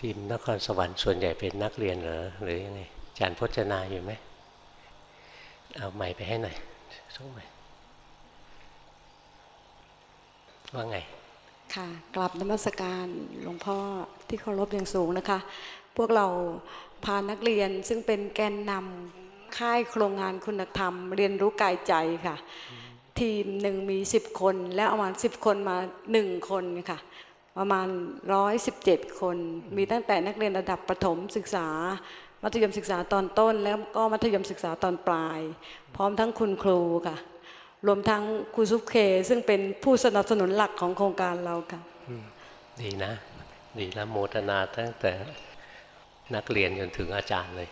ทีมนครสวรรค์ส่วนใหญ่เป็นนักเรียนเหรอหรือยังไงจารย์พจนาอยู่ไหมเอาใหม่ไปให้หน่อยส่งใหม่ว่าไง ค่ะกลับนมัสการหลวงพ่อที่เคารพอย่างสูงนะคะ พวกเราพานักเรียนซึ่งเป็นแกนนำค่ายโครงงานคุณธรรม เรียนรู้กายใจค่ะ ทีมหนึ่งมีสิบคน แล้วเอามาสิบคนมาหนึ่งคนค่ะ ประมาณร้อยสิบเจ็ดคน มีตั้งแต่นักเรียนระดับประถมศึกษา มัธยมศึกษาตอนต้น แล้วก็มัธยมศึกษาตอนปลาย พร้อมทั้งคุณครูค่ะ รวมทั้งครูซุปเค ซึ่งเป็นผู้สนับสนุนหลักของโครงการเราค่ะดีนะ ดีนะโมทนาตั้งแต่นักเรียนจนถึงอาจารย์เลย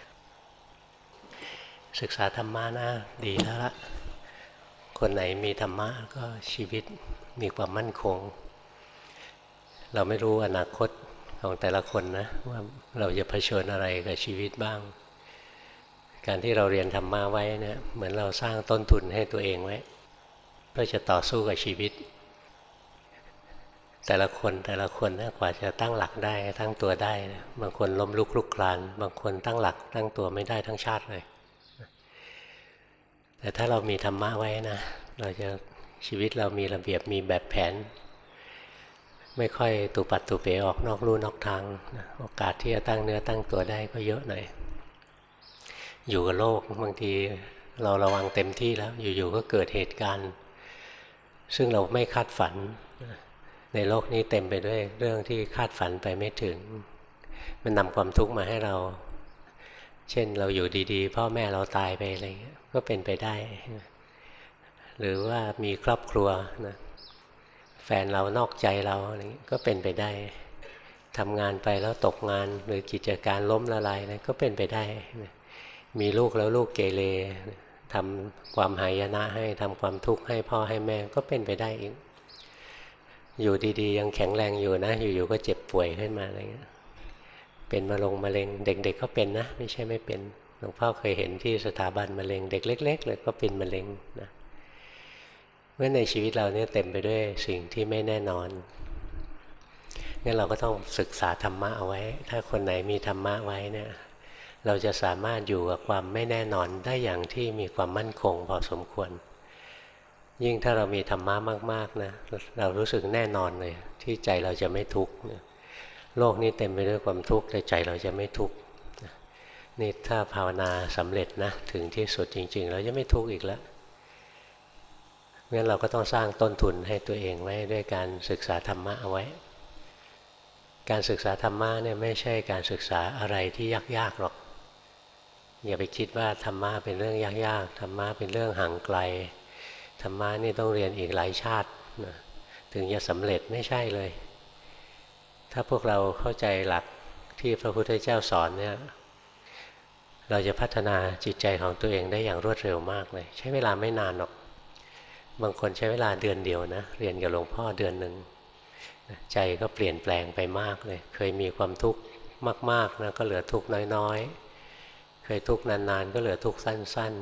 ศึกษาธรรมะนะดีแล้วละคนไหนมีธรรมะก็ชีวิตมีความมั่นคง เราไม่รู้อนาคตของแต่ละคนนะว่าเราจะเผชิญอะไรกับชีวิตบ้าง การที่เราเรียนธรรมะไว้เนี่ยเหมือนเราสร้างต้นทุนให้ตัวเองไว้ เพื่อจะต่อสู้กับชีวิต แต่ละคนแต่ละคนนะกว่าจะตั้งหลักได้ตั้งตัวได้นะบางคนล้มลุกลุกคลาน บางคนตั้งหลัก ตั้งตัวไม่ได้ทั้งชาติเลย แต่ถ้าเรามีธรรมะไว้นะเราจะชีวิตเรามีระเบียบมีแบบแผน ไม่ค่อยตุปัดตุเป๋ออกนอกลู่นอกทาง โอกาสที่จะตั้งเนื้อตั้งตัวได้ก็เยอะหน่อย อยู่กับโลกบางทีเราระวังเต็มที่แล้ว อยู่ๆก็เกิดเหตุการณ์ ซึ่งเราไม่คาดฝัน ในโลกนี้เต็มไปด้วยเรื่องที่คาดฝันไปไม่ถึง มันนำความทุกข์มาให้เรา เช่นเราอยู่ดีๆ พ่อแม่เราตายไปอะไรเงี้ยก็เป็นไปได้ หรือว่ามีครอบครัวนะ แฟนเรานอกใจเราอะไรเงี้ก็เป็นไปได้ทำงานไปแล้วตกงานหรือกิจการล้มละลายนะก็เป็นไปได้ มีลูกแล้วลูกเกเรทำความหายนะให้ทำความทุกข์ให้พ่อให้แม่ก็เป็นไปได้อีกอยู่ดีๆ ยังแข็งแรงอยู่นะ อยู่ๆก็เจ็บป่วยขึ้นมาอะไรเงี้ยเป็นมะลงมะเร็งเด็ก ๆ ก็เป็นนะ ไม่ใช่ไม่เป็นหลวงพ่อเคยเห็นที่สถาบันมะเร็งเด็กเล็ก ๆ เลยก็เป็นมะเร็งนะ เมื่อในชีวิตเราเนี่ยเต็มไปด้วยสิ่งที่ไม่แน่นอนงั้นเราก็ต้องศึกษาธรรมะเอาไว้ ถ้าคนไหนมีธรรมะไว้เนี่ยเราจะสามารถอยู่กับความไม่แน่นอนได้อย่างที่มีความมั่นคงพอสมควร ยิ่งถ้าเรามีธรรมะมากๆนะเรารู้สึกแน่นอนเลย ที่ใจเราจะไม่ทุกข์โลกนี้เต็มไปด้วยความทุกข์แต่ใจเราจะไม่ทุกข์นี่ถ้าภาวนาสำเร็จนะถึงที่สุดจริง ๆ เราจะไม่ทุกข์อีกแล้ว งั้นเราก็ต้องสร้างต้นทุนให้ตัวเองไว้ด้วยการศึกษาธรรมะเอาไว้ การศึกษาธรรมะเนี่ยไม่ใช่การศึกษาอะไรที่ยากๆหรอก อย่าไปคิดว่าธรรมะเป็นเรื่องยากๆธรรมะเป็นเรื่องห่างไกลธรรมะนี่ต้องเรียนอีกหลายชาตินะถึงจะสำเร็จไม่ใช่เลย ถ้าพวกเราเข้าใจหลักที่พระพุทธเจ้าสอนเนี่ยเราจะพัฒนาจิตใจของตัวเองได้อย่างรวดเร็วมากเลย ใช้เวลาไม่นานหรอก บางคนใช้เวลาเดือนเดียวนะ เรียนกับหลวงพ่อเดือนหนึ่งใจก็เปลี่ยนแปลงไปมากเลย เคยมีความทุกข์มากๆนะก็เหลือทุกข์น้อยๆ เคยทุกข์นานๆ ก็เหลือทุกข์สั้น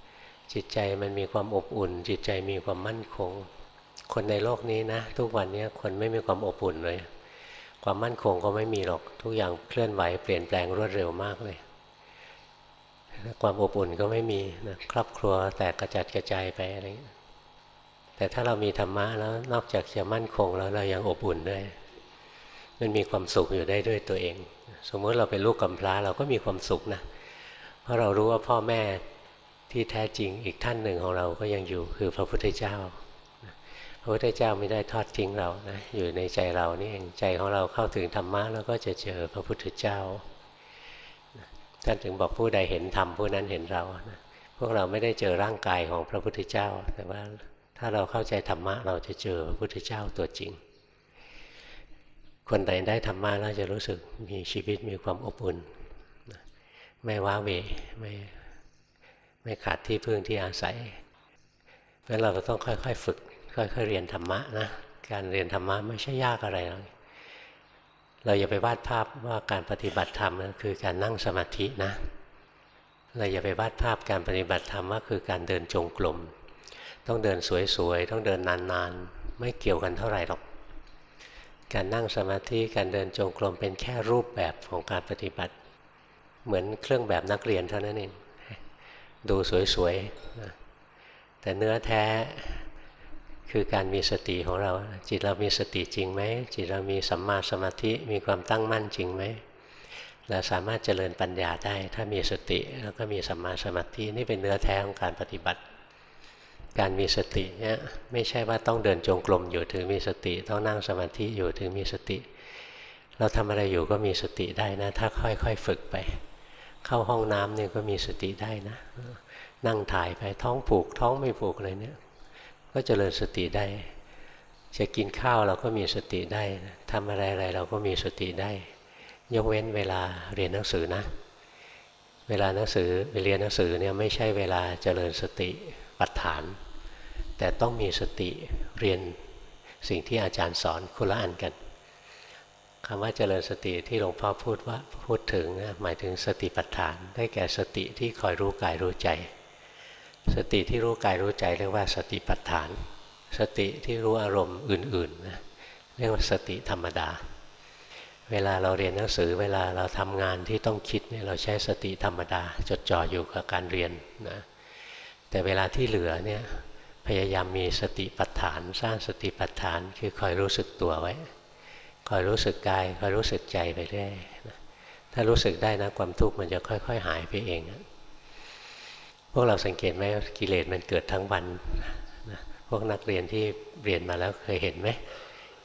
ๆ จิตใจมันมีความอบอุ่น จิตใจมีความมั่นคง คนในโลกนี้นะ ทุกวันนี้คนไม่มีความอบอุ่นเลย ความมั่นคงก็ไม่มีหรอกทุกอย่างเคลื่อนไหวเปลี่ยนแปลงรวดเร็วมากเลยความอบอุ่นก็ไม่มีนะครอบครัวแตกกระจัดกระจายไปอะไรอย่างนี้ แต่ถ้าเรามีธรรมะแล้วนอกจากจะมั่นคงแล้วเรายังอบอุ่นด้วยมันมีความสุขอยู่ได้ด้วยตัวเอง สมมติเราเป็นลูกกำพร้าเราก็มีความสุขนะ เพราะเรารู้ว่าพ่อแม่ที่แท้จริงอีกท่านหนึ่งของเราก็ยังอยู่คือพระพุทธเจ้า พระพุทธเจ้าไม่ได้ทอดทิ้งเรานะอยู่ในใจเรานี่เองใจของเราเข้าถึงธรรมะแล้วก็จะเจอพระพุทธเจ้าท่านถึงบอกผู้ใดเห็นธรรมผู้นั้นเห็นเรานะพวกเราไม่ได้เจอร่างกายของพระพุทธเจ้า แต่ว่า ถ้าเราเข้าใจธรรมะ เราจะเจอพระพุทธเจ้าตัวจริง คนใดได้ธรรมะแล้วจะรู้สึกมีชีวิตมีความอบอุ่น ไม่ว้าเวไม่ไม่ขาดที่พึ่งที่อาศัยเพราะเราก็ต้องค่อยๆฝึก ค่อยๆเรียนธรรมะนะการเรียนธรรมะไม่ใช่ยากอะไรหรอกเราอย่าไปวาดภาพว่าการปฏิบัติธรรมนะคือการนั่งสมาธินะเราอย่าไปวาดภาพการปฏิบัติธรรมว่าคือการเดินจงกรม ต้องเดินสวยๆ ต้องเดินนานๆ ไม่เกี่ยวกันเท่าไหร่หรอก การนั่งสมาธิการเดินจงกรมเป็นแค่รูปแบบของการปฏิบัติ เหมือนเครื่องแบบนักเรียนเท่านั้นเองดูสวยๆนะแต่เนื้อแท้คือการมีสติของเรา จิตเรามีสติจริงไหมจิตเรามีสัมมาสมาธิมีความตั้งมั่นจริงไหมเราสามารถเจริญปัญญาได้ ถ้ามีสติแล้วก็มีสัมมาสมาธินี่เป็นเนื้อแท้ของการปฏิบัติ การมีสติเนี่ยไม่ใช่ว่าต้องเดินจงกรมอยู่ถึงมีสติ ต้องนั่งสมาธิอยู่ถึงมีสติ เราทำอะไรอยู่ก็มีสติได้นะ ถ้าค่อยๆฝึกไป เข้าห้องน้ำเนี่ยก็มีสติได้นะ นั่งถ่ายไปท้องผูกท้องไม่ผูกอะไรเนี่ยก็เจริญสติได้ จะกินข้าวเราก็มีสติได้ทำอะไรอะไรเราก็มีสติได้ ยกเว้นเวลาเรียนหนังสือนะ เวลาหนังสือไปเรียนหนังสือเนี่ยไม่ใช่เวลาเจริญสติปัฏฐาน แต่ต้องมีสติเรียนสิ่งที่อาจารย์สอนคุณละอันกันคำว่าเจริญสติที่หลวงพ่อพูดว่าพูดถึงนะหมายถึงสติปัฏฐาน ได้แก่สติที่คอยรู้กายรู้ใจ สติที่รู้กายรู้ใจเรียกว่าสติปัฏฐาน สติที่รู้อารมณ์อื่นๆนะเรียกว่าสติธรรมดา เวลาเราเรียนหนังสือ เวลาเราทำงานที่ต้องคิดเนี่ยเราใช้สติธรรมดา จดจ่ออยู่กับการเรียนนะแต่เวลาที่เหลือเนี่ย พยายามมีสติปัฏฐาน สร้างสติปัฏฐานคือคอยรู้สึกตัวไว้คอยรู้สึกกายคอยรู้สึกใจไปเรื่อยถ้ารู้สึกได้นะความทุกข์มันจะค่อย ๆ หายไปเองพวกเราสังเกตไหมกิเลสมันเกิดทั้งวันนะพวกนักเรียนที่เรียนมาแล้วเคยเห็นไหม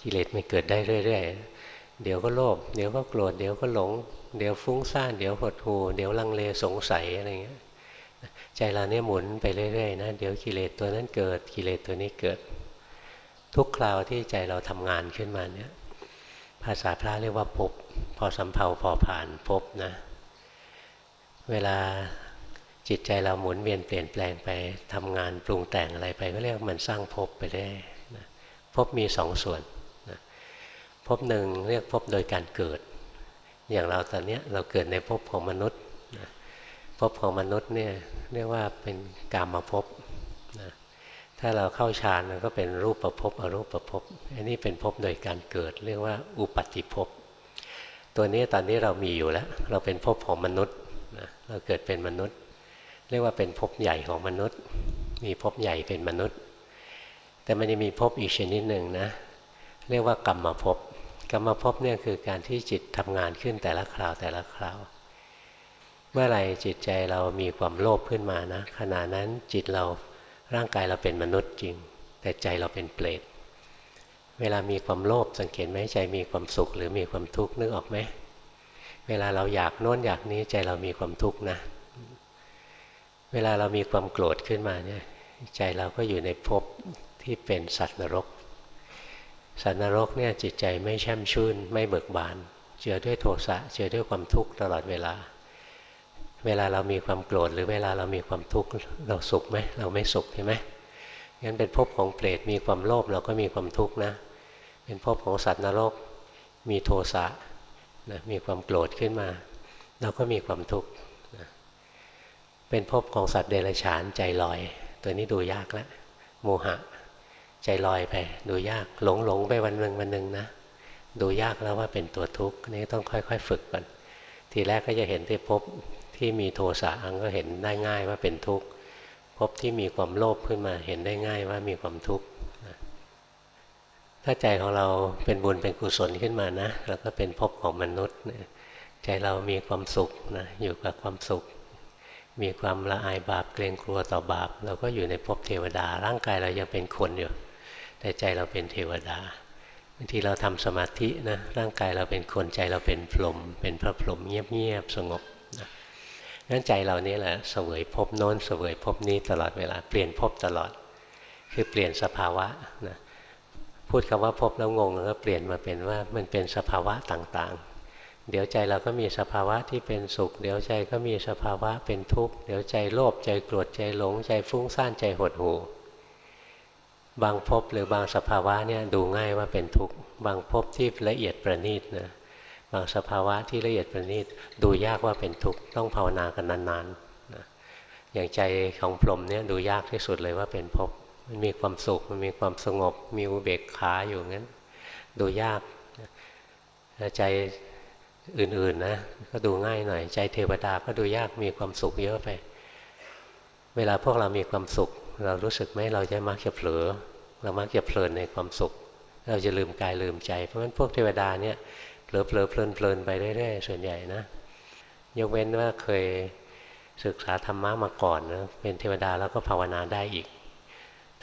กิเลสมันเกิดได้เรื่อยๆ เดี๋ยวก็โลภเดี๋ยวก็โกรธเดี๋ยวก็หลง เดี๋ยวฟุ้งซ่านเดี๋ยวหดหู่เดี๋ยวลังเลสงสัยอะไรเงี้ย ใจเราเนี่ยหมุนไปเรื่อยๆนะเดี๋ยวกิเลสตัวนั้นเกิดกิเลสตัวนี้เกิด ทุกคราวที่ใจเราทำงานขึ้นมาเนี่ยภาษาพระเรียกว่าพบพอสำเพาพอผ่านพบนะ เวลาจิตใจเราหมุนเวียนเปลี่ยนแปลงไปทำงานปรุงแต่งอะไรไปก็เรียกมันสร้างภพไปได้นะภพมีสองส่วนนะภพหนึ่งเรียกภพโดยการเกิด อย่างเราตอนนี้เราเกิดในภพของมนุษย์ ภพของมนุษย์เนี่ยเรียกว่าเป็นกามาภพนะถ้าเราเข้าฌานมันก็เป็นรูปประภพอรูปประภพอันนี้เป็นภพโดยการเกิด เรียกว่าอุปติภพตัวนี้ตอนนี้เรามีอยู่แล้ว เราเป็นภพของมนุษย์นะเราเกิดเป็นมนุษย์ เรียกว่าเป็นภพใหญ่ของมนุษย์ มีภพใหญ่เป็นมนุษย์ แต่มันจะมีภพอีกชนิดหนึ่งนะเรียกว่ากรรมภพกรรมภพเนี่ยคือการที่จิตทำงานขึ้นแต่ละคราวแต่ละคราว เมื่อไหร่จิตใจเรามีความโลภขึ้นมานะขณะนั้นจิตเราร่างกายเราเป็นมนุษย์จริง แต่ใจเราเป็นเปรตเวลามีความโลภสังเกตไหมใจมีความสุขหรือมีความทุกข์นึกออกไหมเวลาเราอยากโน้นอยากนี้ใจเรามีความทุกข์นะ เวลาเรามีความโกรธขึ้นมาเนี่ยใจเราก็อยู่ในภพที่เป็นสัตว์นรก สัตว์นรกเนี่ยจิตใจไม่แช่มชื่นไม่เบิกบาน เจือด้วยโทสะเจือด้วยความทุกข์ตลอดเวลา เวลาเรามีความโกรธหรือเวลาเรามีความทุกข์เราสุขไหมเราไม่สุขใช่ไหมงั้นเป็นภพของเปรตมีความโลภเราก็มีความทุกข์นะ เป็นภพของสัตว์นรกมีโทสะนะมีความโกรธขึ้นมา เราก็มีความทุกข์เป็นภพของสัตว์เดรัจฉานใจลอย ตัวนี้ดูยากแล้วโมหะ ใจลอยไป ดูยากหลงหลงไปวันหนึ่งวันหนึ่งนะ ดูยากแล้วว่าเป็นตัวทุกข์นี่ต้องค่อย ๆ ฝึกก่อนทีแรกก็จะเห็นที่ภพ ที่มีโทสะอังก็เห็นได้ง่ายว่าเป็นทุกข์ภพที่มีความโลภขึ้นมาเห็นได้ง่ายว่ามีความทุกข์ถ้าใจของเราเป็นบุญเป็นกุศลขึ้นมานะแล้วก็เป็นภพของมนุษย์ใจเรามีความสุขนะอยู่กับความสุข มีความละอายบาปเกรงกลัวต่อบาป เราก็อยู่ในภพเทวดา ร่างกายเรายังเป็นคนอยู่ แต่ใจเราเป็นเทวดาบางทีเราทำสมาธินะร่างกายเราเป็นคนใจเราเป็นพรหมเป็นพระพรหมเงียบๆสงบ งั้นใจเรานี่แหละเสวยภพโน้นเสวยภพนี้ตลอดเวลาเปลี่ยนภพตลอด คือเปลี่ยนสภาวะนะพูดคำว่าภพแล้วงงแล้วก็เปลี่ยนมาเป็นว่ามันเป็นสภาวะต่างๆ เดี๋ยวใจเราก็มีสภาวะที่เป็นสุข เดี๋ยวใจก็มีสภาวะเป็นทุกข์ เดี๋ยวใจโลภใจโกรธใจหลงใจฟุ้งซ่านใจหดหู่บางภพหรือบางสภาวะเนี่ยดูง่ายว่าเป็นทุกข์ บางภพที่ละเอียดประณีตนะ บางสภาวะที่ละเอียดประณีตดูยากว่าเป็นทุกข์ต้องภาวนากันนานๆนะอย่างใจของพรหมเนี่ยดูยากที่สุดเลยว่าเป็นภพมันมีความสุขมันมีความสงบ มีอุเบกขาอยู่งั้น ดูยากใจอื่นๆนะก็ดูง่ายหน่อย ใจเทวดาก็ดูยากมีความสุขเยอะไป เวลาพวกเรามีความสุข เรารู้สึกไหมเราจะมักจะเผลอเรามักจะเพลินในความสุข เราจะลืมกายลืมใจ เพราะฉะนั้นพวกเทวดาเนี่ย เผลอเผลอเพลินเพลินไปเรื่อยๆส่วนใหญ่นะ ยกเว้นว่าเคยศึกษาธรรมะมาก่อนนะเป็นเทวดาแล้วก็ภาวนาได้อีก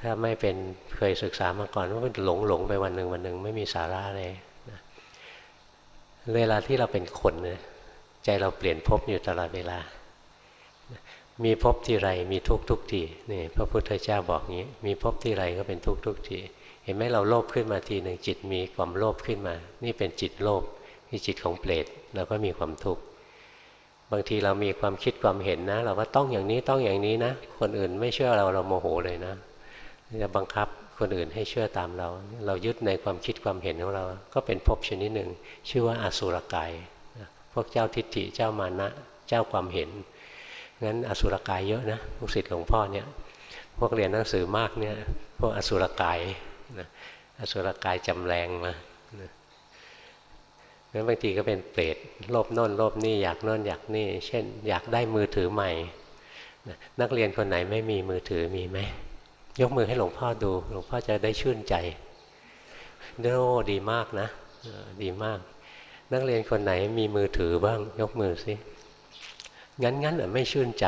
ถ้าไม่เป็นเคยศึกษามาก่อนว่าหลงหลงไปวันหนึ่งวันหนึ่งไม่มีสาระเลยนะเวลาที่เราเป็นคนเนี่ยใจเราเปลี่ยนภพอยู่ตลอดเวลา มีภพที่ไรมีทุกทุกทีนี่พระพุทธเจ้าบอกงี้ มีภพที่ไรก็เป็นทุกทุกทีเห็นไหมเราโลภขึ้นมาทีหนึ่งจิตมีความโลภขึ้นมา นี่เป็นจิตโลภ นี่จิตของเปรตเราก็มีความทุกข์บางทีเรามีความคิดความเห็นนะ เราว่าต้องอย่างนี้ต้องอย่างนี้นะ คนอื่นไม่เชื่อเราเราโมโหเลยนะจะบังคับคนอื่นให้เชื่อตามเรา เรายึดในความคิดความเห็นของเรา ก็เป็นภพชนิดหนึ่ง ชื่อว่าอสุรกายพวกเจ้าทิฏฐิเจ้ามานะเจ้าความเห็นงั้นอสุรกายเยอะนะลูกศิษย์หลวงพ่อเนี่ยพวกเรียนหนังสือมากเนี่ยพวกอสุรกายนะอสุรกายจำแรงมา งั้นบางทีก็เป็นเปรตโลภโน่นโลภนี่อยากโน่นอยากนี่ เช่น อยากได้มือถือใหม่ นักเรียนคนไหนไม่มีมือถือมีไหมยกมือให้หลวงพ่อดู หลวงพ่อจะได้ชื่นใจโอ้ดีมากนะดีมาก นักเรียนคนไหนมีมือถือบ้าง ยกมือสิงั้นงั้นอะไม่ชื่นใจ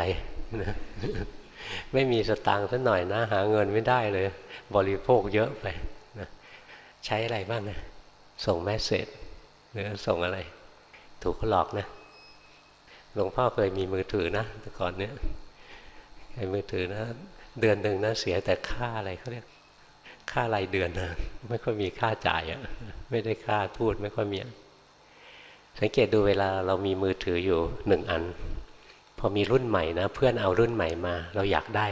ไม่มีสตางค์สักหน่อยนะ หาเงินไม่ได้เลย บริโภคเยอะไปใช้อะไรบ้างนะส่งแมสเซจ หรือส่งอะไร ถูกเขาหลอกนะหลวงพ่อเคยมีมือถือนะแต่ก่อนเนี้ยเคยมือถือนะ เดือนหนึ่งนะเสียแต่ค่าอะไรเขาเรียกค่ารายเดือนนะไม่ค่อยมีค่าจ่ายอะไม่ได้ค่าพูดไม่ค่อยมีสังเกตดูเวลาเรามีมือถืออยู่หนึ่งอัน พอมีรุ่นใหม่นะ เพื่อนเอารุ่นใหม่มา เราอยากได้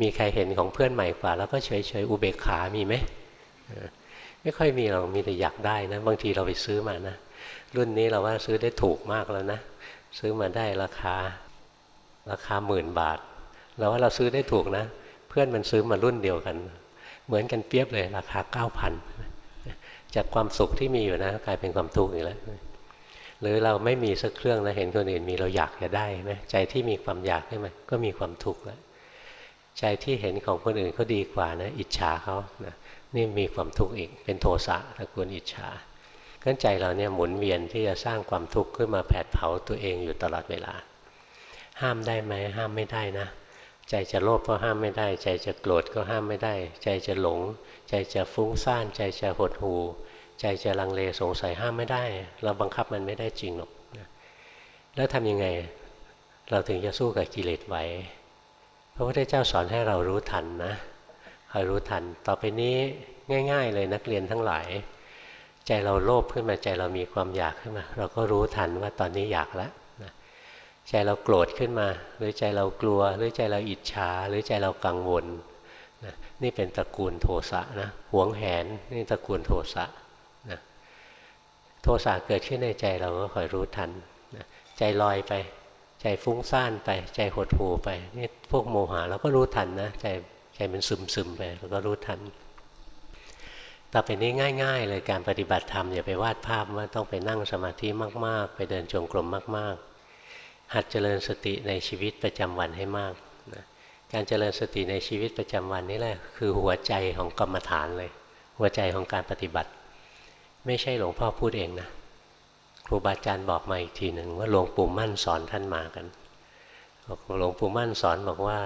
มีใครเห็นของเพื่อนใหม่กว่า แล้วก็เฉยเฉยอุเบกขามีไหม ไม่ค่อยมีเรามีแต่อยากได้นะ บางทีเราไปซื้อมานะ รุ่นนี้เราว่าซื้อได้ถูกมากแล้วนะ ซื้อมาได้ราคา ราคาหมื่นบาท เราว่าเราซื้อได้ถูกนะ เพื่อนมันซื้อมารุ่นเดียวกัน เหมือนกันเปียบเลยราคาเก้าพันจากความสุขที่มีอยู่นะ กลายเป็นความทุกข์อีกแล้วหรือเราไม่มีสักเครื่องนะเห็นคนอื่นมีเราอยากจะได้ไหมใจที่มีความอยากใช่ไหมก็มีความทุกข์แล้วใจที่เห็นของคนอื่นเขาดีกว่านะ อิจฉาเขานะ นี่มีความทุกข์อีกเป็นโทสะตะกวนอิจฉากั้นใจเราเนี่ยหมุนเวียนที่จะสร้างความทุกข์ขึ้นมาแผดเผาตัวเองอยู่ตลอดเวลา ห้ามได้ไหมห้ามไม่ได้นะ ใจจะโลภก็ห้ามไม่ได้ ใจจะโกรธก็ห้ามไม่ได้ ใจจะหลง ใจจะฟุ้งซ่าน ใจจะหดหู่ใจจะลังเลสงสัยห้ามไม่ได้ เราบังคับมันไม่ได้จริงหรอกแล้วทำยังไงเราถึงจะสู้กับกิเลสไหวพระพุทธเจ้าสอนให้เรารู้ทันนะ คอยรู้ทัน ต่อไปนี้ง่าย ๆ เลยนักเรียนทั้งหลาย ใจเราโลภขึ้นมาใจเรามีความอยากขึ้นมา เราก็รู้ทันว่าตอนนี้อยากแล้วใจเราโกรธขึ้นมา หรือใจเรากลัว หรือใจเราอิจฉา หรือใจเรากังวลนะนี่เป็นตระกูลโทสะนะหวงแหนนี่ตระกูลโทสะนะโทสะเกิดขึ้นในใจเราก็คอยรู้ทันนะใจลอยไป ใจฟุ้งซ่านไป ใจหดหู่ไปนี่พวกโมหะเราก็รู้ทันนะใจ มันซึมซึมไปเราก็รู้ทัน ต่อไปนี้ง่าย ๆ เลยการปฏิบัติธรรมอย่าไปวาดภาพว่าต้องไปนั่งสมาธิมาก ๆ ไปเดินจงกรมมาก ๆ หัดเจริญสติในชีวิตประจำวันให้มากนะการเจริญสติในชีวิตประจำวันนี่แหละคือหัวใจของกรรมฐานเลย หัวใจของการปฏิบัติ ไม่ใช่หลวงพ่อพูดเองนะครูบาอาจารย์บอกมาอีกทีหนึ่งว่าหลวงปู่มั่นสอนท่านมากันหลวงปู่มั่นสอนบอกว่า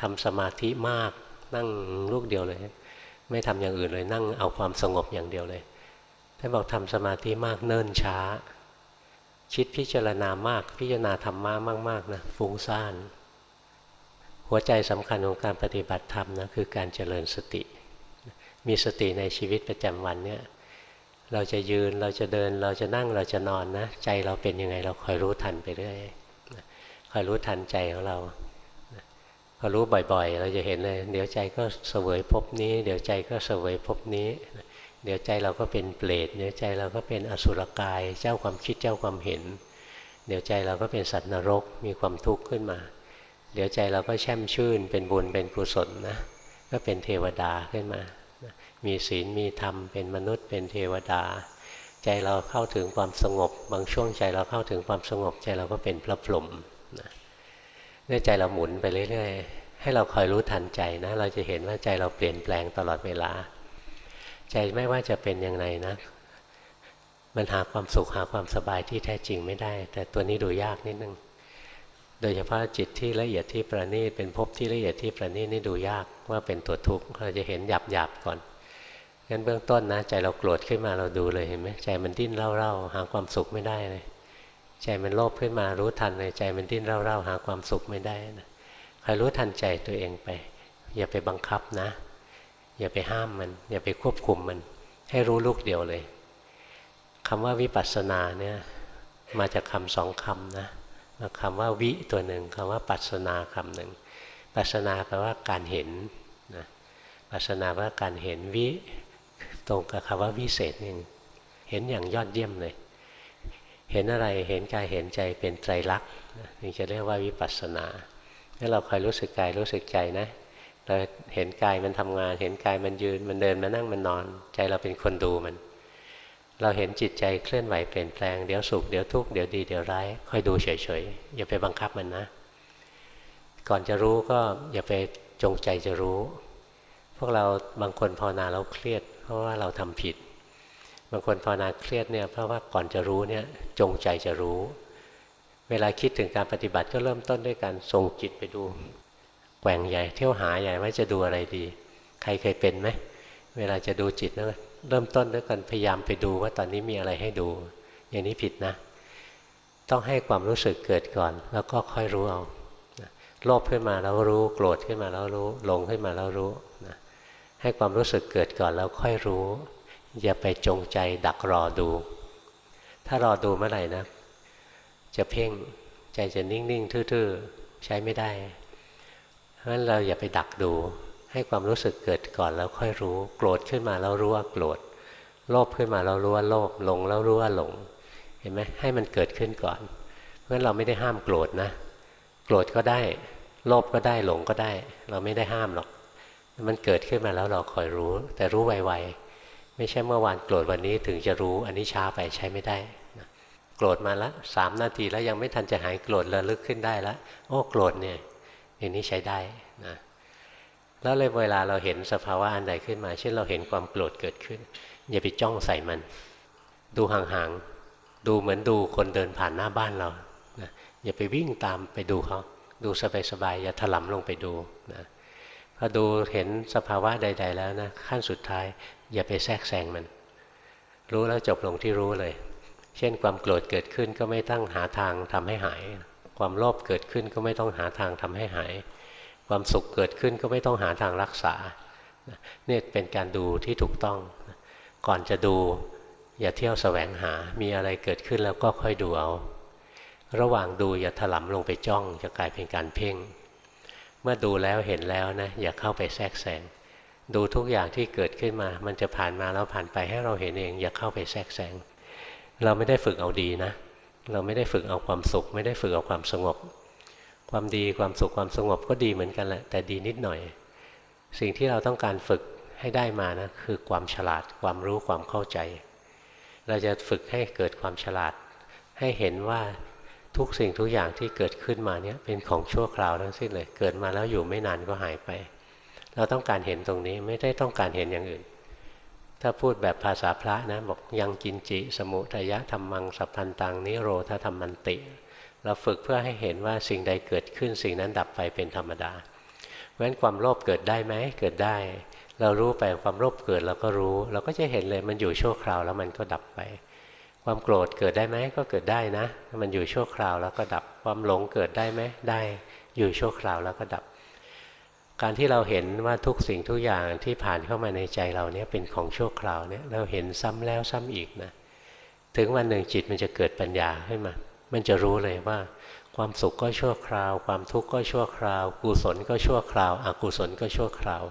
ทำสมาธิมาก นั่งลูกเดียวเลย ไม่ทำอย่างอื่นเลย นั่งเอาความสงบอย่างเดียวเลยท่านบอกทำสมาธิมากเนิ่นช้า คิดพิจารณามาก พิจารณาธรรมะมาก ๆนะฟุ้งซ่านหัวใจสำคัญของการปฏิบัติธรรมนะคือการเจริญสติ มีสติในชีวิตประจำวันเนี่ยเราจะยืนเราจะเดินเราจะนั่งเราจะนอนนะ ใจเราเป็นยังไงเราคอยรู้ทันไปเรื่อยคอยรู้ทันใจของเรา พอรู้บ่อย ๆ เราจะเห็นเลยเดี๋ยวใจก็เสวยภพนี้ เดี๋ยวใจก็เสวยภพนี้ เดี๋ยวใจเราก็เป็นเปรตเดี๋ยวใจเราก็เป็นอสุรกาย เจ้าความคิดเจ้าความเห็น เดี๋ยวใจเราก็เป็นสัตว์นรกมีความทุกข์ขึ้นมา เดี๋ยวใจเราก็แช่มชื่น เป็นบุญเป็นกุศลนะก็เป็นเทวดาขึ้นมา มีศีลมีธรรมเป็นมนุษย์เป็นเทวดา ใจเราเข้าถึงความสงบบางช่วงใจเราเข้าถึงความสงบใจเราก็เป็นพระพรหม เนี่ยใจเราหมุนไปเรื่อยๆ ให้เราคอยรู้ทันใจนะ เราจะเห็นว่าใจเราเปลี่ยนแปลงตลอดเวลา ใจไม่ว่าจะเป็นย่างไรนะ มันหาความสุขหาความสบายที่แท้จริงไม่ได้ แต่ตัวนี้ดูยากนิดนึง โดยเฉพาะจิตที่ละเอียดที่ประณีตเป็นภพที่ละเอียดที่ประณีตนี่ดูยากว่าเป็นตัวทุกข์เราจะเห็นหยาบหยาบก่อนงั้นเบื้องต้นนะ ใจเราโกรธขึ้นมาเราดูเลยเห็นไหมใจมันดิ้นเร่าๆหาความสุขไม่ได้เลย ใจมันโลภขึ้นมารู้ทันเลยใจมันดิ้นเร่าๆหาความสุขไม่ได้นะคอยรู้ทันใจตัวเองไป อย่าไปบังคับนะ อย่าไปห้ามมัน อย่าไปควบคุมมัน ให้รู้ลูกเดียวเลยคำว่าวิปัสสนาเนี่ยมาจากคำสองคำนะคำว่าวิตัวหนึ่งคำว่าปัสนาคำหนึ่งปัสนาแปลว่าการเห็นนะปัสนาแปลว่าการเห็นวิตรงกับคำว่าวิเศษหนี่งเห็นอย่างยอดเยี่ยมเลย เห็นอะไรเห็นกายเห็นใจเป็นไตรลักษณ์นี่จะเรียกว่าวิปัสสนาถ้าเราคอยรู้สึกกายรู้สึกใจนะเราเห็นกายมันทำงาน เห็นกายมันยืนมันเดินมันนั่งมันนอน ใจเราเป็นคนดูมัน เราเห็นจิตใจเคลื่อนไหวเปลี่ยนแปลงเดี๋ยวสุขเดี๋ยวทุกข์เดี๋ยวดีเดี๋ยวร้ายค่อยดูเฉยๆอย่าไปบังคับมันนะ ก่อนจะรู้ก็อย่าไปจงใจจะรู้ พวกเราบางคนภาวนาเราเครียด เพราะว่าเราทำผิด บางคนภาวนาเครียดเนี่ยเพราะว่าก่อนจะรู้เนี่ยจงใจจะรู้ เวลาคิดถึงการปฏิบัติก็เริ่มต้นด้วยการส่งจิตไปดูแกว่งใหญ่เที่ยวหาใหญ่ว่าจะดูอะไรดี ใครเคยเป็นไหมเวลาจะดูจิตนะเริ่มต้นด้วยการพยายามไปดูว่าตอนนี้มีอะไรให้ดู อย่างนี้ผิดนะ ต้องให้ความรู้สึกเกิดก่อน แล้วก็ค่อยรู้เอาโลภขึ้นมาแล้วรู้โกรธขึ้นมาแล้วรู้หลงขึ้นมาแล้วรู้นะให้ความรู้สึกเกิดก่อนแล้วค่อยรู้ อย่าไปจงใจดักรอดู ถ้ารอดูเมื่อไหร่นะ จะเพ่งใจจะนิ่งๆทื่อๆ ใช้ไม่ได้เพราะฉะนั้นเราอย่าไปดักดู ให้ความรู้สึกเกิดก่อนแล้วค่อยรู้ โกรธขึ้นมาแล้วรู้ว่าโกรธโลภขึ้นมาแล้วรู้ว่าโลภหลงแล้วรู้ว่าหลง เห็นไหมให้มันเกิดขึ้นก่อน เพราะฉะนั้นเราไม่ได้ห้ามโกรธนะ โกรธก็ได้ โลภก็ได้หลงก็ได้ เราไม่ได้ห้ามหรอก มันเกิดขึ้นมาแล้วเราคอยรู้ แต่รู้ไวๆ ไม่ใช่เมื่อวานโกรธวันนี้ถึงจะรู้อันนี้ช้าไปใช้ไม่ได้โกรธมาแล้วสามนาทีแล้วยังไม่ทันจะหายโกรธระลึกขึ้นได้แล้วโอ้โกรธเนี่ยอย่างนี้ใช้ได้นะแล้วเลยเวลาเราเห็นสภาวะอันใดขึ้นมา เช่นเราเห็นความโกรธเกิดขึ้น อย่าไปจ้องใส่มัน ดูห่างๆดูเหมือนดูคนเดินผ่านหน้าบ้านเรานะอย่าไปวิ่งตามไปดูเขาดูสบายๆอย่าถลำลงไปดูนะพอดูเห็นสภาวะใด ๆ แล้วนะขั้นสุดท้าย อย่าไปแทรกแซงมัน รู้แล้วจบลงที่รู้เลย เช่นความโกรธเกิดขึ้นก็ไม่ต้องหาทางทำให้หาย ความโลภเกิดขึ้นก็ไม่ต้องหาทางทำให้หาย ความสุขเกิดขึ้นก็ไม่ต้องหาทางรักษาเนี่ยเป็นการดูที่ถูกต้อง ก่อนจะดูอย่าเที่ยวแสวงหา มีอะไรเกิดขึ้นแล้วก็ค่อยดูเอา ระหว่างดูอย่าถลำลงไปจ้องจะกลายเป็นการเพ่ง เมื่อดูแล้วเห็นแล้วนะอย่าเข้าไปแทรกแซง ดูทุกอย่างที่เกิดขึ้นมา มันจะผ่านมาแล้วผ่านไปให้เราเห็นเอง อย่าเข้าไปแทรกแซง เราไม่ได้ฝึกเอาดีนะ เราไม่ได้ฝึกเอาความสุข ไม่ได้ฝึกเอาความสงบ ความดีความสุขความสงบก็ดีเหมือนกันแหละ แต่ดีนิดหน่อย สิ่งที่เราต้องการฝึกให้ได้มานะคือความฉลาด ความรู้ความเข้าใจ เราจะฝึกให้เกิดความฉลาด ให้เห็นว่าทุกสิ่งทุกอย่างที่เกิดขึ้นมาเนี่ยเป็นของชั่วคราวทั้งสิ้นเลย เกิดมาแล้วอยู่ไม่นานก็หายไป เราต้องการเห็นตรงนี้ไม่ได้ต้องการเห็นอย่างอื่น ถ้าพูดแบบภาษาพระนะบอกยังกินจิสมุทยะธรรมังสัพพันตังนิโรธธรรมันติ เราฝึกเพื่อให้เห็นว่าสิ่งใดเกิดขึ้นสิ่งนั้นดับไปเป็นธรรมดาเพราะฉะนั้นความโลภเกิดได้ไหมเกิดได้ เรารู้ไปความโลภเกิดเราก็รู้ เราก็จะเห็นเลยมันอยู่ชั่วคราวแล้วมันก็ดับไปความโกรธเกิดได้ไหมก็เกิดได้นะ มันอยู่ชั่วคราวแล้วก็ดับ ความหลงเกิดได้ไหมได้ อยู่ชั่วคราวแล้วก็ดับ การที่เราเห็นว่าทุกสิ่งทุกอย่างที่ผ่านเข้ามาในใจเราเนี่ยเป็นของชั่วคราวเนี่ยเราเห็นซ้ำแล้วซ้ำอีกนะถึงวันหนึ่งจิตมันจะเกิดปัญญาขึ้นมา มันจะรู้เลยว่า ความสุขก็ชั่วคราว ความทุกข์ก็ชั่วคราว กุศลก็ชั่วคราว อกุศลก็ชั่วคราว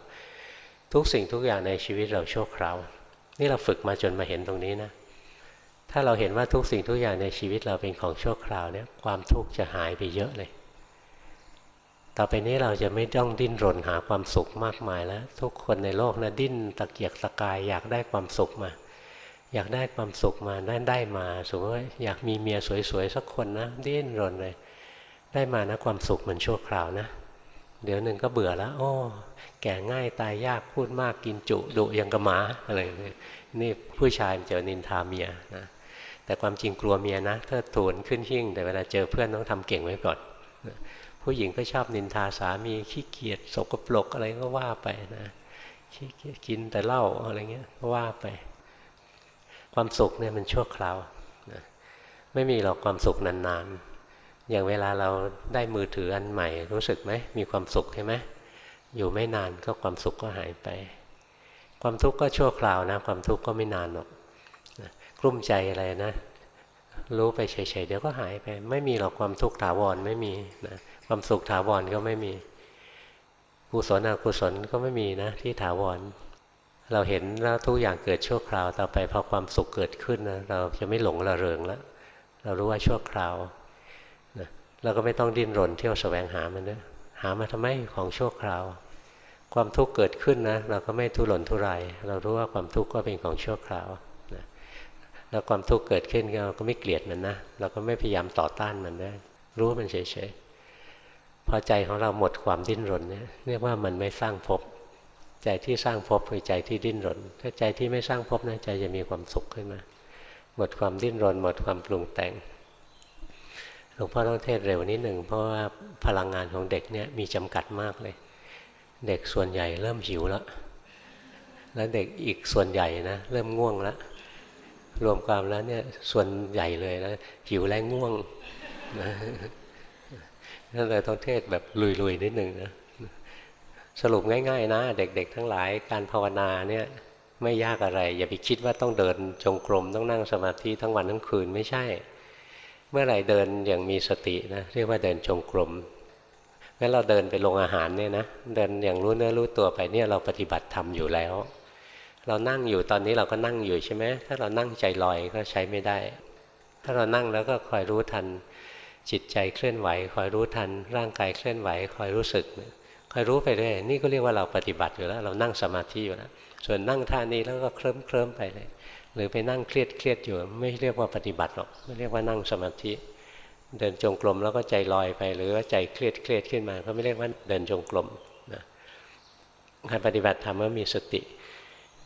ทุกสิ่งทุกอย่างในชีวิตเราชั่วคราว นี่เราฝึกมาจนมาเห็นตรงนี้นะ ถ้าเราเห็นว่าทุกสิ่งทุกอย่างในชีวิตเราเป็นของชั่วคราวเนี่ยความทุกข์จะหายไปเยอะเลย ต่อไปนี้เราจะไม่ต้องดิ้นรนหาความสุขมากมายแล้ว ทุกคนในโลกนะดิ้นตะเกียกตะกายอยากได้ความสุขมา อยากได้ความสุขมาได้ได้มาสมมติว่าอยากมีเมียสวยๆสักคนนะดิ้นรนเลย ได้มานะความสุขมันชั่วคราวนะ เดี๋ยวหนึ่งก็เบื่อแล้ว โอ้ แก่ง่ายตายยากพูดมากกินจุดุยังกระหมาอะไรนี่ผู้ชายมันจะนินทาเมียนะแต่ความจริงกลัวเมียนะเทิดทูนขึ้นหิ่งแต่เวลาเจอเพื่อนต้องทำเก่งไว้ก่อน ผู้หญิงก็ชอบนินทาสามีขี้เกียจสกปรกอะไรก็ว่าไปนะขี้เกียจกินแต่เหล้าอะไรเงี้ยก็ว่าไป ความสุขเนี่ยมันชั่วคราวนะไม่มีหรอกความสุขนานๆ อย่างเวลาเราได้มือถืออันใหม่รู้สึกไหมมีความสุขใช่ไหมอยู่ไม่นานก็ความสุขก็หายไป ความทุกข์ก็ชั่วคราวนะ ความทุกข์ก็ไม่นานหรอกกลุ้มใจอะไรนะรู้ไปเฉยๆเดี๋ยวก็หายไป ไม่มีหรอกความทุกข์ถาวรไม่มีนะ ความสุขถาวรก็ไม่มีกุศลอกุศลก็ไม่มีนะที่ถาวร เราเห็นแล้วทุกอย่างเกิดชั่วคราวต่อไปพอความสุขเกิดขึ้นนะเราจะไม่หลงระเริงแล้วเรารู้ว่าชั่วคราวนะเราก็ไม่ต้องดิ้นรนเที่ยวสแสวงหามันนะหามาทำไมของชั่วคราว ความทุกข์เกิดขึ้นนะเราก็ไม่ทุรนทุรายเรารู้ว่าความทุกข์ก็เป็นของชั่วคราวนะแล้วความทุกข์เกิดขึ้นเราก็ไม่เกลียดมันนะเราก็ไม่พยายามต่อต้านมันนะรู้มันเฉยๆ พอใจของเราหมดความดิ้นรนเนี่ยเรียกว่ามันไม่สร้างภพใจที่สร้างภพคือใจที่ดิ้นรน ถ้าใจที่ไม่สร้างภพนะใจจะมีความสุขขึ้นมา หมดความดิ้นรน หมดความปรุงแต่งหลวงพ่อต้องเทศเร็วนิดหนึ่งเพราะว่าพลังงานของเด็กเนี่ยมีจำกัดมากเลย เด็กส่วนใหญ่เริ่มหิวแล้วแล้วเด็กอีกส่วนใหญ่นะเริ่มง่วงแล้วรวมความแล้วเนี่ยส่วนใหญ่เลยแล้วหิวและง่วง นะนั่นเลยต้องเทศแบบลุยๆนิดหนึ่งนะสรุปง่าย ๆ นะ เด็ก ๆ ทั้งหลายการภาวนาเนี่ยไม่ยากอะไร อย่าไปคิดว่าต้องเดินจงกรมต้องนั่งสมาธิทั้งวันทั้งคืนไม่ใช่ เมื่อไหร่เดินอย่างมีสตินะเรียกว่าเดินจงกรมงั้นเราเดินไปลงอาหารเนี่ยนะเดินอย่างรู้เนื้อรู้ตัวไปเนี่ยเราปฏิบัติธรรมอยู่แล้ว เรานั่งอยู่ตอนนี้เราก็นั่งอยู่ใช่ไหมถ้าเรานั่งใจลอยก็ใช้ไม่ได้ ถ้าเรานั่งแล้วก็คอยรู้ทัน จิตใจเคลื่อนไหว คอยรู้ทัน ร่างกายเคลื่อนไหว คอยรู้สึก คอยรู้ไปเรื่อยนี่ก็เรียกว่าเราปฏิบัติอยู่แล้ว เรานั่งสมาธิอยู่แล้วส่วนนั่งท่านี้แล้วก็เคลิ้มเคลิ้มไปเลย หรือไปนั่งเครียดเครียดอยู่ ไม่เรียกว่าปฏิบัติหรอกไม่เรียกว่านั่งสมาธิ เดินจงกรมแล้วก็ใจลอยไป หรือว่าใจเครียดเครียดขึ้นมา ก็ไม่เรียกว่าเดินจงกรมนะการปฏิบัติธรรมว่ามีสติ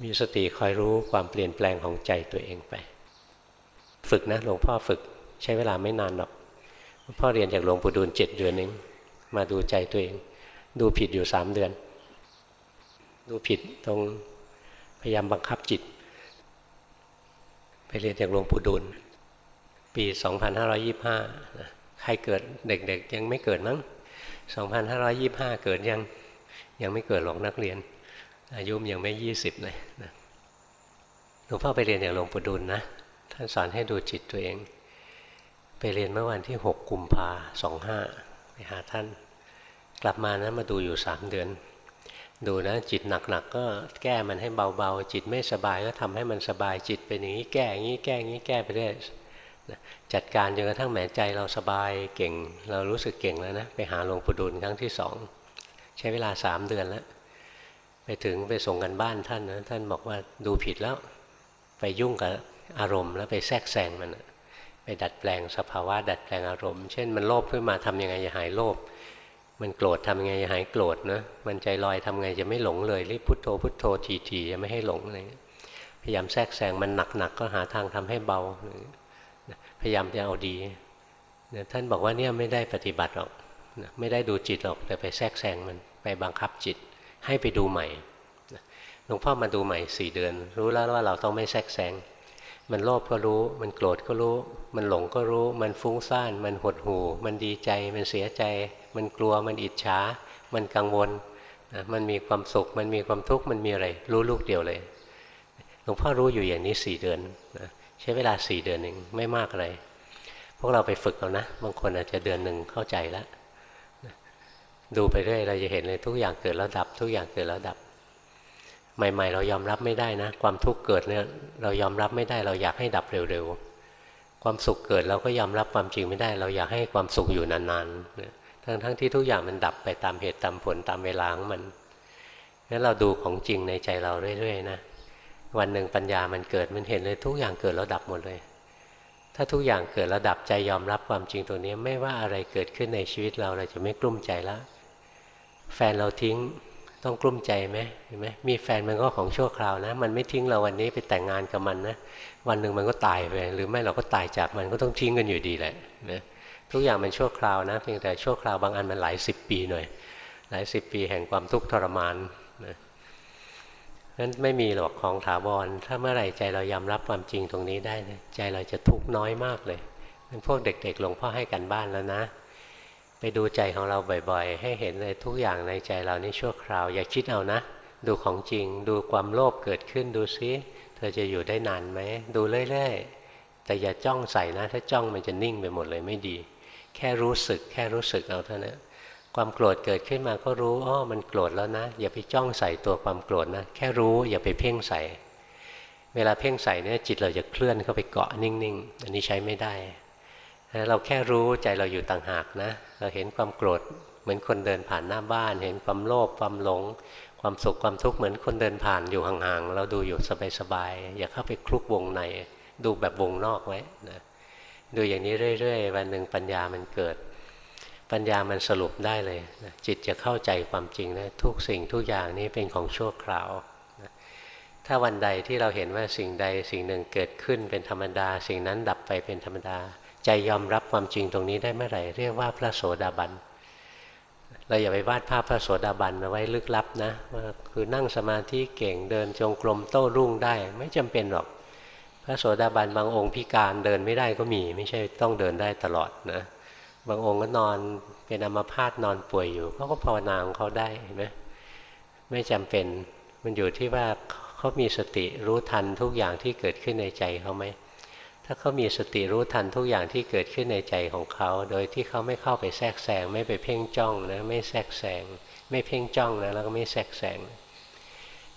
มีสติคอยรู้ความเปลี่ยนแปลงของใจตัวเองไป ฝึกนะหลวงพ่อฝึกใช้เวลาไม่นานหรอก พ่อเรียนจากหลวงปู่ดูลเจ็ดเดือนเองมาดูใจตัวเอง ดูผิดอยู่สามเดือน ดูผิดตรงพยายามบังคับจิต ไปเรียนจากหลวงปู่ดูลปี 2525 ใครเกิดเด็กๆ ยังไม่เกิดมั้ง 2525 เกิดยัง ยังไม่เกิดหรอกนักเรียน อายุยังไม่ยี่สิบเลยหลวงพ่อไปเรียนจากหลวงปู่ดูลนะ ท่านสอนให้ดูจิตตัวเอง ไปเรียนเมื่อวันที่หกกุมภาสองห้าไปหาท่าน กลับมานะมาดูอยู่สามเดือน ดูนะจิตหนักๆก็แก้มันให้เบาๆ จิตไม่สบายก็ทำให้มันสบายจิตเป็นอย่างนี้แก้อย่างนี้แก้อย่างนี้แก้ไปเรื่อยจัดการจนกระทั่งแหมใจเราสบายเก่ง เรารู้สึกเก่งแล้วนะไปหาหลวงปู่ดูลครั้งที่สองใช้เวลาสามเดือนแล้วไปถึงไปส่งกันบ้านท่านนะท่านบอกว่าดูผิดแล้ว ไปยุ่งกับอารมณ์แล้วไปแทรกแซงมันนะ ไปดัดแปลงสภาวะดัดแปลงอารมณ์ เช่นมันโลภขึ้นมาทำยังไงจะหายโลภมันโกรธทำยังไงจะหายโกรธนะมันใจลอยทำไงจะไม่หลงเลยรีบพุทโธพุทโธทีๆจะไม่ให้หลงอะไรพยายามแทรกแซงมันหนักๆก็หาทางทำให้เบาพยายามจะเอาดีท่านบอกว่าเนี่ยไม่ได้ปฏิบัติหรอกไม่ได้ดูจิตหรอกแต่ไปแทรกแซงมันไปบังคับจิต ให้ไปดูใหม่หลวงพ่อมาดูใหม่สี่เดือน รู้แล้วว่าเราต้องไม่แทรกแซง มันโลภก็รู้ มันโกรธก็รู้ มันหลงก็รู้ มันฟุ้งซ่าน มันหดหู่ มันดีใจ มันเสียใจ มันกลัว มันอิจฉา มันกังวล มันมีความสุข มันมีความทุกข์ มันมีอะไร รู้ลูกเดียวเลย หลวงพ่อรู้อยู่อย่างนี้สี่เดือนนะใช้เวลาสี่เดือนหนึ่งไม่มากอะไร พวกเราไปฝึกเอานะ บางคนอาจจะเดือนหนึ่งเข้าใจแล้ว ดูไปเรื่อยเราจะเห็นเลยทุกอย่างเกิดแล้วดับ ทุกอย่างเกิดแล้วดับ ใหม่ ๆ เรายอมรับไม่ได้นะ ความทุกข์เกิดเนี่ยเรายอมรับไม่ได้ เราอยากให้ดับเร็วๆ ความสุขเกิดเราก็ยอมรับความจริงไม่ได้ เราอยากให้ความสุขอยู่นานๆ ทั้งๆทที่ทุกอย่างมันดับไปตามเหตุตามผลตามเวลาของมันงั้นเราดูของจริงในใจเราเรื่อยๆนะ วันหนึ่งปัญญามันเกิดมันเห็นเลยทุกอย่างเกิดแล้วดับหมดเลย ถ้าทุกอย่างเกิดแล้วดับใจยอมรับความจริงตรงนี้ไม่ว่าอะไรเกิดขึ้นในชีวิตเราเราจะไม่กลุ้มใจล้วแฟนเราทิ้ง ต้องกลุ้มใจไหมเห็นไหมมีแฟนมันก็ของชั่วคราวนะ มันไม่ทิ้งเราวันนี้ไปแต่งงานกับมันนะ วันหนึ่งมันก็ตายไป หรือไม่เราก็ตายจากมันก็ต้องทิ้งกันอยู่ดีแหละนะทุกอย่างมันชั่วคราวนะ เพียงแต่ชั่วคราวบางอันมันหลายสิบปีหน่อย หลายสิบปีแห่งความทุกข์ทรมานนะนั้นไม่มีหรอกของถาวร ถ้าเมื่อไหร่ใจเรายอมรับความจริงตรงนี้ได้ใจเราจะทุกข์น้อยมากเลยพวกเด็กๆหลวงพ่อให้กันบ้านแล้วนะ ไปดูใจของเราบ่อยๆ ให้เห็นเลยทุกอย่างในใจเรานี่ชั่วคราว อย่าคิดเอานะ ดูของจริง ดูความโลภเกิดขึ้นดูซิเธอจะอยู่ได้นานไหมดูเรื่อยๆแต่อย่าจ้องใส่นะ ถ้าจ้องมันจะนิ่งไปหมดเลยไม่ดี แค่รู้สึก แค่รู้สึกเอาเท่านั้นความโกรธเกิดขึ้นมาก็รู้อ๋อมันโกรธแล้วนะ อย่าไปจ้องใส่ตัวความโกรธนะแค่รู้อย่าไปเพ่งใส่ เวลาเพ่งใส่เนี่ยจิตเราจะเคลื่อนเข้าไปเกาะนิ่งๆ อันนี้ใช้ไม่ได้ เราแค่รู้ใจเราอยู่ต่างหากนะ เราเห็นความโกรธเหมือนคนเดินผ่านหน้าบ้าน เห็นความโลภความหลง ความสุขความทุกข์เหมือนคนเดินผ่านอยู่ห่างๆเราดูอยู่สบายๆอย่าเข้าไปคลุกวงในดูแบบวงนอกไว้นะดูอย่างนี้เรื่อยๆวันหนึ่งปัญญามันเกิด ปัญญามันสรุปได้เลยนะจิตจะเข้าใจความจริงนะทุกสิ่งทุกอย่างนี้เป็นของชั่วคราวนะถ้าวันใดที่เราเห็นว่าสิ่งใดสิ่งหนึ่งเกิดขึ้นเป็นธรรมดา สิ่งนั้นดับไปเป็นธรรมดา ใจยอมรับความจริงตรงนี้ได้เมื่อไหร่เรียกว่าพระโสดาบันเราอย่าไปวาดภาพพระโสดาบันเอาไว้ลึกลับนะว่าคือนั่งสมาธิเก่งเดินจงกรมโต้รุ่งได้ ไม่จำเป็นหรอก พระโสดาบันบางองค์พิการเดินไม่ได้ก็มี ไม่ใช่ต้องเดินได้ตลอดนะบางองค์ก็นอนเป็นอัมพาตนอนป่วยอยู่เขาก็ภาวนาของเขาได้เห็นไหมไม่จำเป็นมันอยู่ที่ว่าเขามีสติรู้ทันทุกอย่างที่เกิดขึ้นในใจเขาไหม ถ้าเขามีสติรู้ทันทุกอย่างที่เกิดขึ้นในใจของเขา โดยที่เขาไม่เข้าไปแทรกแซงไม่ไปเพ่งจ้องนะไม่แทรกแซงไม่เพ่งจ้องนะแล้วก็ไม่แทรกแซง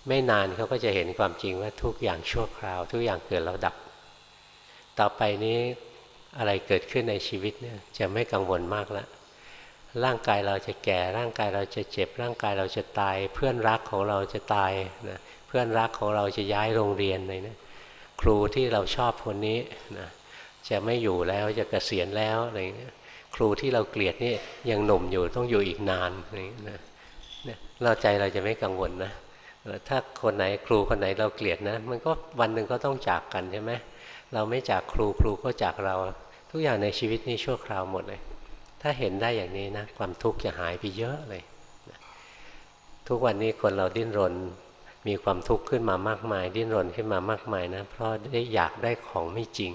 ไม่นานเขาก็จะเห็นความจริงว่าทุกอย่างชั่วคราว ทุกอย่างเกิดแล้วดับ ต่อไปนี้อะไรเกิดขึ้นในชีวิตเนี่ยจะไม่กังวลมากแล้วร่างกายเราจะแก่ร่างกายเราจะเจ็บ ร่างกายเราจะตาย เพื่อนรักของเราจะตายนะเพื่อนรักของเราจะย้ายโรงเรียนเลยนะ ครูที่เราชอบคนนี้นะจะไม่อยู่แล้วจะกะเกษียณแล้วอะไรเงี้ยครูที่เราเกลียดนี่ยังหนุ่มอยู่ต้องอยู่อีกนานนี่นะเนี่ยเราใจเราจะไม่กังวลนะถ้าคนไหนครูคนไหนเราเกลียดนะ มันก็วันหนึ่งก็ต้องจากกันใช่ไหมเราไม่จากครูครูก็จากเรา ทุกอย่างในชีวิตนี้ชั่วคราวหมดเลย ถ้าเห็นได้อย่างนี้นะ ความทุกข์จะหายไปเยอะเลย ทุกวันนี้คนเราดิ้นรน มีความทุกข์ขึ้นมามากมาย ดิ้นรนขึ้นมามากมายนะเพราะได้อยากได้ของไม่จริง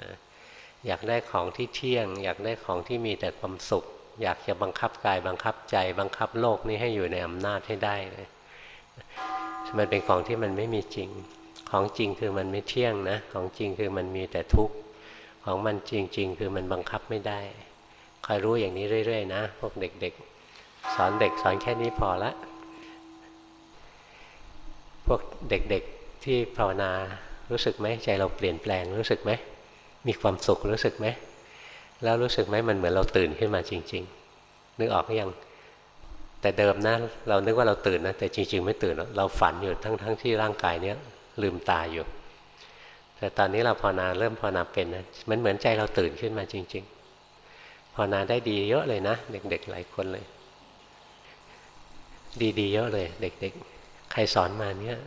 นะอยากได้ของที่เที่ยง อยากได้ของที่มีแต่ความสุข อยากจะบังคับกายบังคับใจ บังคับโลกนี้ให้อยู่ในอำนาจให้ได้เลยมันเป็นของที่มันไม่มีจริง ของจริงคือมันไม่เที่ยงนะ ของจริงคือมันมีแต่ทุกข์ ของมันจริง ๆ คือมันบังคับไม่ได้คอยรู้อย่างนี้เรื่อย ๆ นะ พวกเด็ก ๆ สอนเด็กสอนแค่นี้พอละ พวกเด็กๆที่ภาวนารู้สึกไหมใจเราเปลี่ยนแปลงรู้สึกไหมมีความสุขรู้สึกไหมแล้วรู้สึกไหมมันเหมือนเราตื่นขึ้นมาจริง ๆ นึกออกหรือยังแต่เดิมนะเรานึกว่าเราตื่นนะแต่จริง ๆ ไม่ตื่นเราฝันอยู่ทั้งๆทที่ร่างกายเนี้ยลืมตาอยู่ แต่ตอนนี้เราภาวนาเริ่มภาวนาเป็นนะมันเหมือนใจเราตื่นขึ้นมาจริง ๆภาวนาได้ดีเยอะเลยนะ เด็กๆหลายคนเลย ดีๆเยอะเลย เด็ก ๆ ใครสอนมาเนี่ย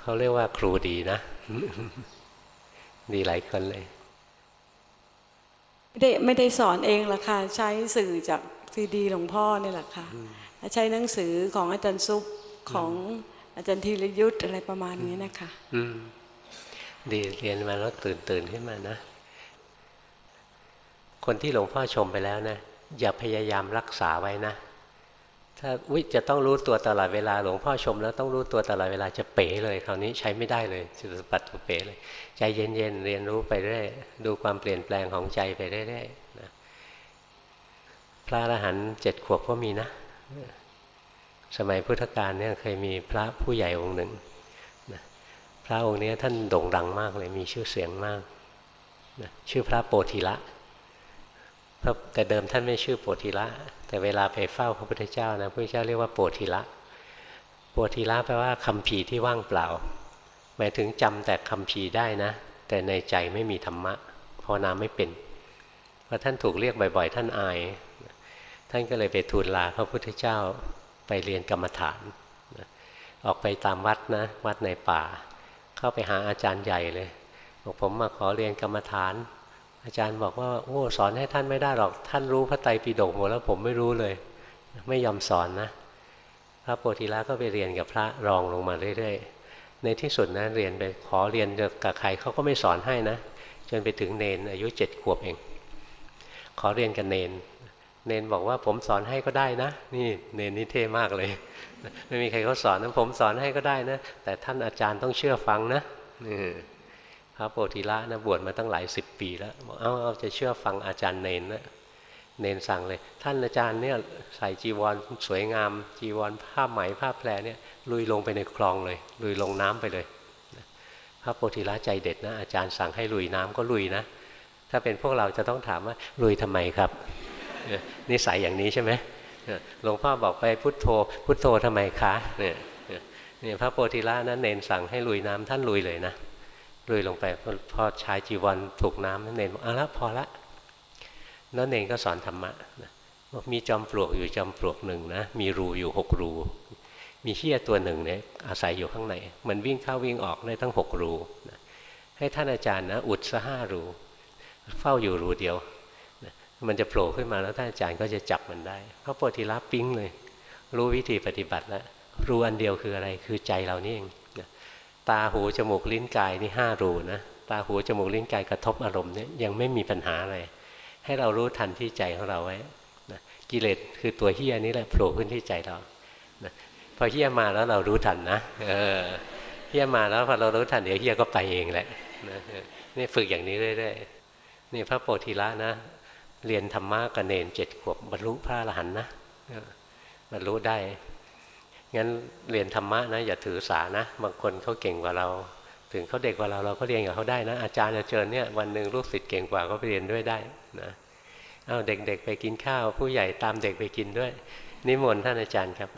เขาเรียกว่าครูดีนะ ดีหลายคนเลย ไม่ได้ไม่ได้สอนเองหรอกค่ะ ใช้สื่อจากซีดีหลวงพ่อนี่แหละค่ะ ใช้หนังสือของอาจารย์ซุปของอาจารย์ธีรยุทธ์อะไรประมาณนี้นะคะดีเรียนมาแล้วตื่นตื่นขึ้นมานะ คนที่หลวงพ่อชมไปแล้วนะ อย่าพยายามรักษาไว้นะ ถ้าวิจะต้องรู้ตัวตลอดเวลาหลวงพ่อชม แล้วต้องรู้ตัวตลอดเวลาจะเป๋เลยคราวนี้ใช้ไม่ได้เลยจะปัดตัวเป๋เลย ใจเย็นๆเรียนรู้ไปเรื่อยดูความเปลี่ยนแปลงของใจไปเรื่อยๆนะพระอรหันต์เจ็ดขวบก็มีนะ สมัยพุทธกาลเนี่ยเคยมีพระผู้ใหญ่องค์หนึ่งนะพระองค์นี้ท่านโด่งดังมากเลยมีชื่อเสียงมากนะชื่อพระโปธิละแต่เดิมท่านไม่ชื่อโปธิละ แต่เวลาไปเฝ้าพระพุทธเจ้านะพระพุทธเจ้าเรียกว่าโปธิละโปธิละแปลว่าคำผีที่ว่างเปล่า หมายถึงจำแต่คำพีได้นะ แต่ในใจไม่มีธรรมะภาวนาไม่เป็นพอท่านถูกเรียกบ่อยๆ ท่านอาย ท่านก็เลยไปทูลลาพระพุทธเจ้าไปเรียนกรรมฐานออกไปตามวัดนะ วัดในป่า เข้าไปหาอาจารย์ใหญ่เลยบอกผมมาขอเรียนกรรมฐาน อาจารย์บอกว่าโอ้สอนให้ท่านไม่ได้หรอก ท่านรู้พระไตรปิฎกหมดแล้วผมไม่รู้เลย ไม่ยอมสอนนะ พระโพธิละก็ไปเรียนกับพระรองลงมาเรื่อยๆ ในที่สุดนะเรียนไปขอเรียนกับใครเขาก็ไม่สอนให้นะ จนไปถึงเนนอายุเจ็ดขวบเอง ขอเรียนกับเนน เนนบอกว่าผมสอนให้ก็ได้นะ นี่เนนนี่เท่มากเลย ไม่มีใครเขาสอนนะผมสอนให้ก็ได้นะ แต่ท่านอาจารย์ต้องเชื่อฟังนะนี่ พระโพธิละนะบวชมาตั้งหลายสิบปีแล้วบอกเอาเอาจะเชื่อฟังอาจารย์เนนนะเนนสั่งเลย ท่านอาจารย์เนี่ยใส่จีวรสวยงาม จีวรผ้าไหมผ้าแพรเนี่ยลุยลงไปในคลองเลย ลุยลงน้ำไปเลย พระโพธิละใจเด็ดนะอาจารย์สั่งให้ลุยน้ำก็ลุยนะ ถ้าเป็นพวกเราจะต้องถามว่าลุยทำไมครับนิสัยอย่างนี้ใช่ไหมหลวงพ่อบอกไปพุทโธ พุทโธทำไมคะเนี่ยเนี่ยพระโพธิละนั้นเนนสั่งให้ลุยน้ำท่านลุยเลยนะ ลุยลงไปพอชายจีวรถูกน้ำนั้นเนนบอกเอาละพอละแล้วเนนก็สอนธรรมะบอกมีจอมปลวกอยู่จอมปลวกหนึ่งนะมีรูอยู่หกรู มีเขี้ยตัวหนึ่งเนี่ยอาศัยอยู่ข้างใน มันวิ่งเข้าวิ่งออกได้ทั้งหกรูนะให้ท่านอาจารย์นะอุดซะห้ารู เฝ้าอยู่รูเดียวมันจะโผล่ขึ้นมาแล้วท่านอาจารย์ก็จะจับมันได้พระโพธิละปิ้งเลย รู้วิธีปฏิบัติแล้วรูอันเดียวคืออะไรคือใจเรานี่เอง ตาหูจมูกลิ้นกายนี่ห้ารูนะตาหูจมูกลิ้นกายกระทบอารมณ์เนี่ยยังไม่มีปัญหาอะไร ให้เรารู้ทันที่ใจของเราไว้นะกิเลสคือตัวเฮียนี้แหละโผล่ขึ้นที่ใจเรานะพอเฮียมาแล้วเรารู้ทันนะเออเฮียมาแล้วพอเรารู้ทันเดี๋ยวเฮียก็ไปเองแหละนะนี่ฝึกอย่างนี้เรื่อยๆนี่พระโพธิละนะ เรียนธรรมะกับเนนเจ็ดขวบบรรลุพระอรหันต์นะบรรลุได้ งั้นเรียนธรรมะนะอย่าถือสานะบางคนเขาเก่งกว่าเรา ถึงเขาเด็กกว่าเราเราก็เรียนกับเขาได้นะ อาจารย์จะเจอเนี่ยวันหนึ่งลูกศิษย์เก่งกว่าก็ไปเรียนด้วยได้นะเอาเด็กๆไปกินข้าว ผู้ใหญ่ตามเด็กไปกินด้วย นิมนต์ท่านอาจารย์ครับ